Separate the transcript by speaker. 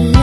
Speaker 1: you.